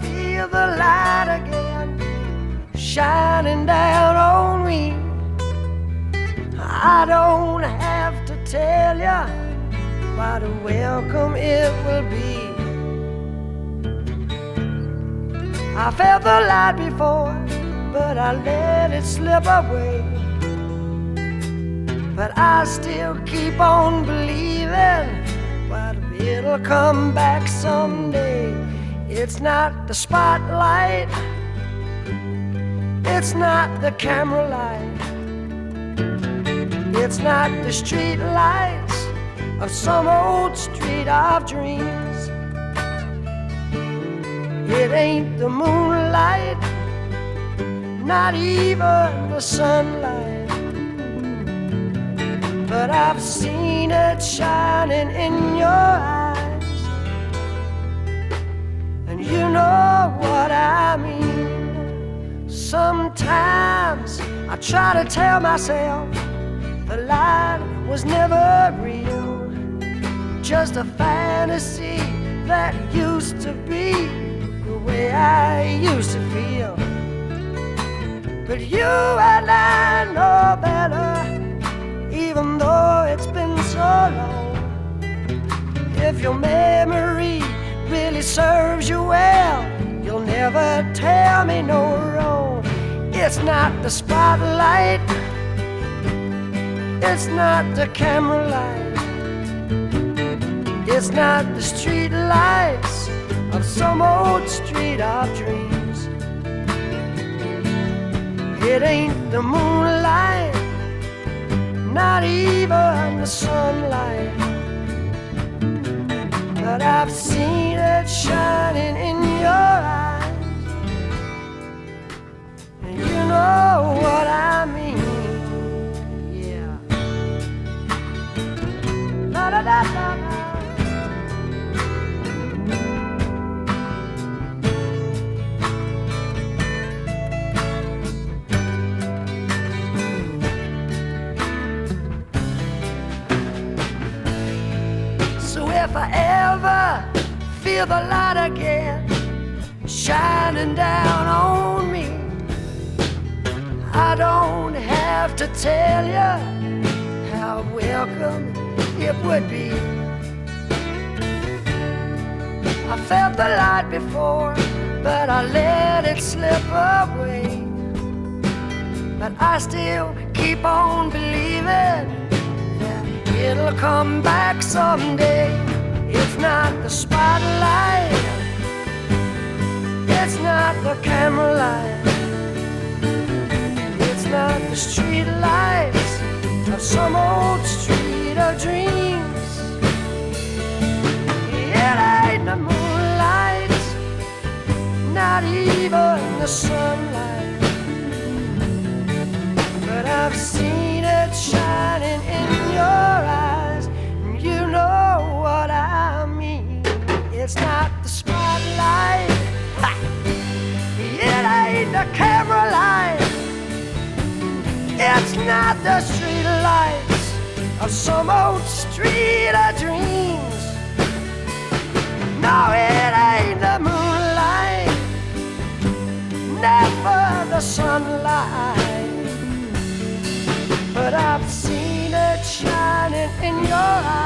feel the light again shining down on me. I don't have to tell you what a welcome it will be. I felt the light before, but I let it slip away. But I still keep on believing what it'll come back someday. It's not the spotlight, it's not the camera light, it's not the street lights of some old street of dreams. It ain't the moonlight, not even the sunlight but I've seen it shining in your eyes. Sometimes I try to tell myself the light was never real, just a fantasy that used to be the way I used to feel. But you and I know better even though it's been so long. If your memory really serves you well, you'll never tell me no. It's not the spotlight, it's not the camera light, it's not the street lights of some old street of dreams. It ain't the moonlight not even the sunlight. But I've seen it shining if I ever feel the light again shining down on me, I don't have to tell you how welcome it would be. I felt the light before, but I let it slip away. But I still keep on believing that it'll come back someday. Not the spotlight, it's not the camera light, it's not the street lights of some old street of dreams. It ain't the moonlight, not even the sunlight, not the street lights of some old street of dreams. No, it ain't the moonlight, never the sunlight, but I've seen it shining in your eyes.